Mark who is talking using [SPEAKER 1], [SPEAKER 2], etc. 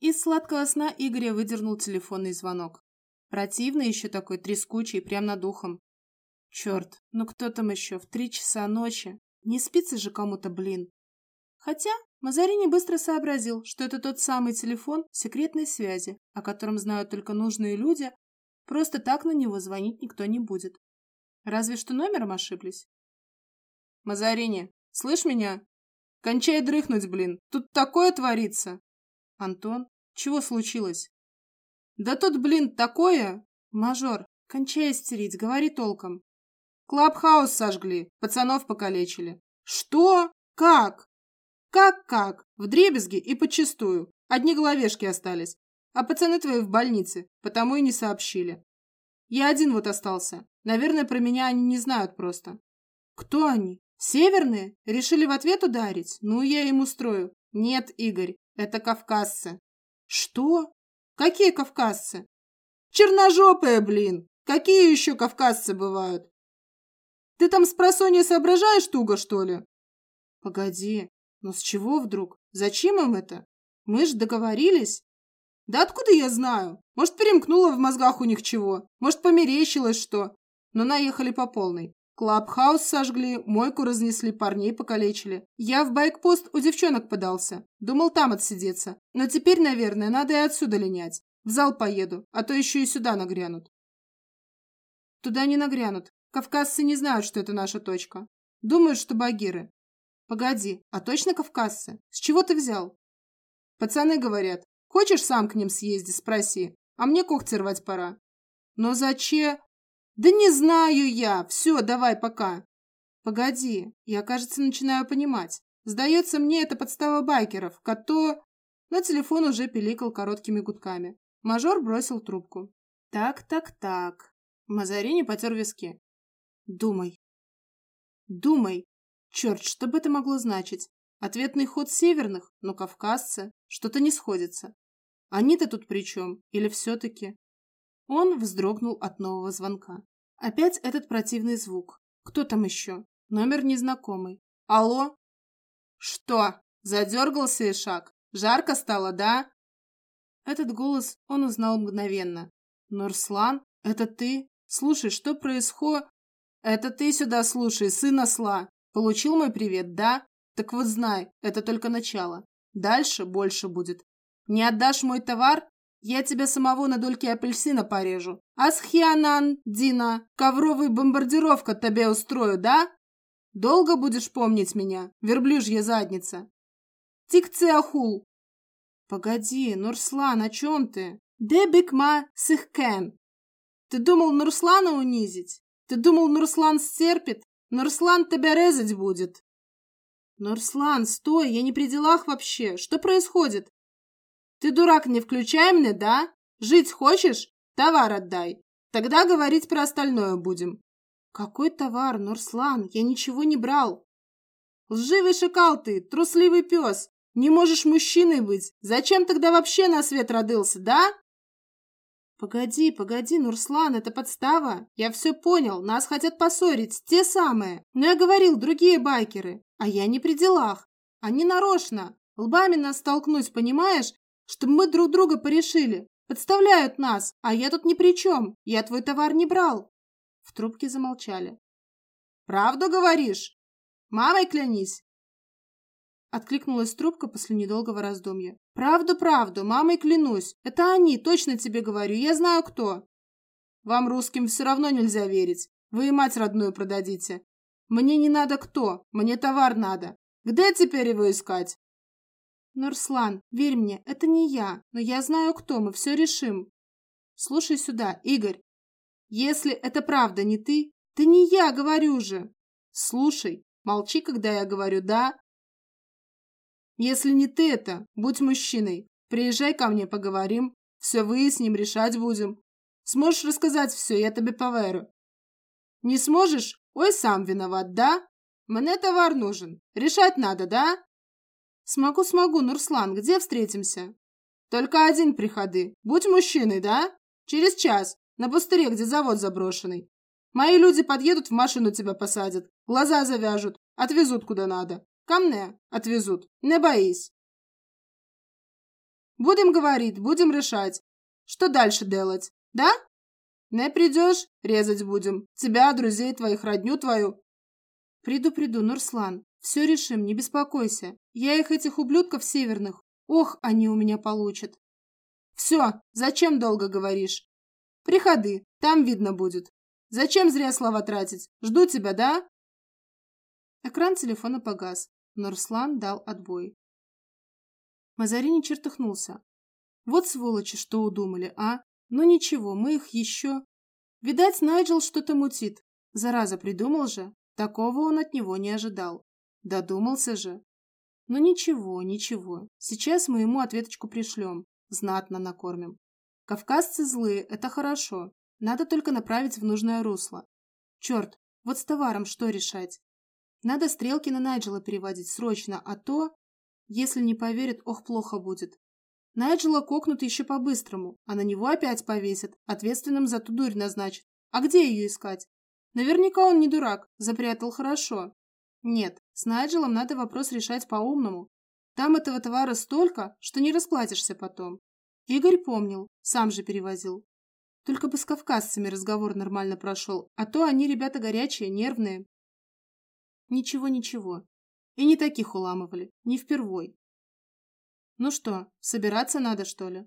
[SPEAKER 1] Из сладкого сна Игоря выдернул телефонный звонок. Противный еще такой, трескучий, прям над ухом. Черт, ну кто там еще в три часа ночи? Не спится же кому-то, блин. Хотя Мазарини быстро сообразил, что это тот самый телефон секретной связи, о котором знают только нужные люди, просто так на него звонить никто не будет. Разве что номером ошиблись. Мазарини, слышь меня? Кончай дрыхнуть, блин, тут такое творится. Антон, чего случилось? Да тут, блин, такое! Мажор, кончай истерить, говори толком. Клабхаус сожгли, пацанов покалечили. Что? Как? Как-как? В дребезги и подчистую. Одни головешки остались. А пацаны твои в больнице, потому и не сообщили. Я один вот остался. Наверное, про меня они не знают просто. Кто они? Северные? Решили в ответ ударить? Ну, я им устрою. Нет, Игорь, это кавказцы. Что? Какие кавказцы? Черножопые, блин! Какие еще кавказцы бывают? Ты там с просонья соображаешь туго, что ли? Погоди, но с чего вдруг? Зачем им это? Мы же договорились. Да откуда я знаю? Может, перемкнуло в мозгах у них чего? Может, померещилось что? Но наехали по полной. Клабхаус сожгли, мойку разнесли, парней покалечили. Я в байкпост у девчонок подался. Думал там отсидеться. Но теперь, наверное, надо и отсюда линять. В зал поеду, а то еще и сюда нагрянут. Туда не нагрянут. Кавказцы не знают, что это наша точка. Думают, что багиры. Погоди, а точно кавказцы? С чего ты взял? Пацаны говорят, хочешь сам к ним съезди, спроси. А мне когти рвать пора. Но зачем? «Да не знаю я! Все, давай, пока!» «Погоди, я, кажется, начинаю понимать. Сдается мне, это подстава байкеров, кото...» Но телефон уже пиликал короткими гудками. Мажор бросил трубку. «Так, так, так...» Мазарини потер виски. «Думай. Думай. Черт, что бы это могло значить? Ответный ход северных, но кавказцы. Что-то не сходится. Они-то тут при чем? Или все-таки? Он вздрогнул от нового звонка. Опять этот противный звук. Кто там еще? Номер незнакомый. Алло? Что? Задергался Ишак? Жарко стало, да? Этот голос он узнал мгновенно. Нурслан, это ты? Слушай, что происходит? Это ты сюда слушай, сын осла. Получил мой привет, да? Так вот знай, это только начало. Дальше больше будет. Не отдашь мой товар, я тебя самого на дольки апельсина порежу. Асхианан, Дина, ковровый бомбардировка тебе устрою, да? Долго будешь помнить меня, верблюжья задница? Тикцеахул. Погоди, Нурслан, о чем ты? Дебикма сихкен. Ты думал Нурслана унизить? Ты думал, Нурслан стерпит? Нурслан тебя резать будет. Нурслан, стой, я не при делах вообще. Что происходит? Ты, дурак, не включай мне, да? Жить хочешь? Товар отдай. Тогда говорить про остальное будем. Какой товар, Нурслан? Я ничего не брал. Лживый шакал ты, трусливый пес. Не можешь мужчиной быть. Зачем тогда вообще на свет родился, да? Погоди, погоди, Нурслан, это подстава. Я все понял, нас хотят поссорить, те самые. Но я говорил, другие байкеры. А я не при делах. Они нарочно. Лбами нас столкнуть, понимаешь? Чтобы мы друг друга порешили. Подставляют нас, а я тут ни при чем. Я твой товар не брал. В трубке замолчали. Правду говоришь? Мамой клянись. Откликнулась трубка после недолгого раздумья. Правду, правду, мамой клянусь. Это они, точно тебе говорю, я знаю кто. Вам, русским, все равно нельзя верить. Вы и мать родную продадите. Мне не надо кто, мне товар надо. Где теперь его искать? Нурслан, верь мне, это не я, но я знаю, кто, мы все решим. Слушай сюда, Игорь. Если это правда не ты, ты не я, говорю же. Слушай, молчи, когда я говорю «да». Если не ты это, будь мужчиной. Приезжай ко мне, поговорим, все выясним, решать будем. Сможешь рассказать все, я тебе поверю. Не сможешь? Ой, сам виноват, да? Мне товар нужен. Решать надо, да? «Смогу, смогу, Нурслан, где встретимся?» «Только один приходы. Будь мужчиной, да? Через час, на пустыре, где завод заброшенный. Мои люди подъедут, в машину тебя посадят, глаза завяжут, отвезут куда надо. Ко мне отвезут, не боись». Будем говорить, будем решать. Что дальше делать, да? Не придешь, резать будем. Тебя, друзей твоих, родню твою. Приду, приду, Нурслан. Все решим, не беспокойся. Я их, этих ублюдков северных. Ох, они у меня получат. Все, зачем долго говоришь? Приходи, там видно будет. Зачем зря слова тратить? Жду тебя, да? Экран телефона погас. Нурслан дал отбой. Мазарини чертыхнулся. Вот сволочи, что удумали, а? Ну ничего, мы их еще... Видать, Найджел что-то мутит. Зараза, придумал же. Такого он от него не ожидал. Додумался же. Ну ничего, ничего. Сейчас мы ему ответочку пришлем. Знатно накормим. Кавказцы злые, это хорошо. Надо только направить в нужное русло. Черт, вот с товаром что решать? Надо стрелки на Найджела переводить срочно, а то... Если не поверит, ох, плохо будет. Найджела кокнут еще по-быстрому, а на него опять повесят, ответственным за ту дурь назначат. А где ее искать? Наверняка он не дурак, запрятал хорошо. Нет, с Найджелом надо вопрос решать по-умному. Там этого товара столько, что не расплатишься потом. Игорь помнил, сам же перевозил. Только бы с кавказцами разговор нормально прошел, а то они ребята горячие, нервные. Ничего, ничего. И не таких уламывали, не впервой. Ну что, собираться надо, что ли?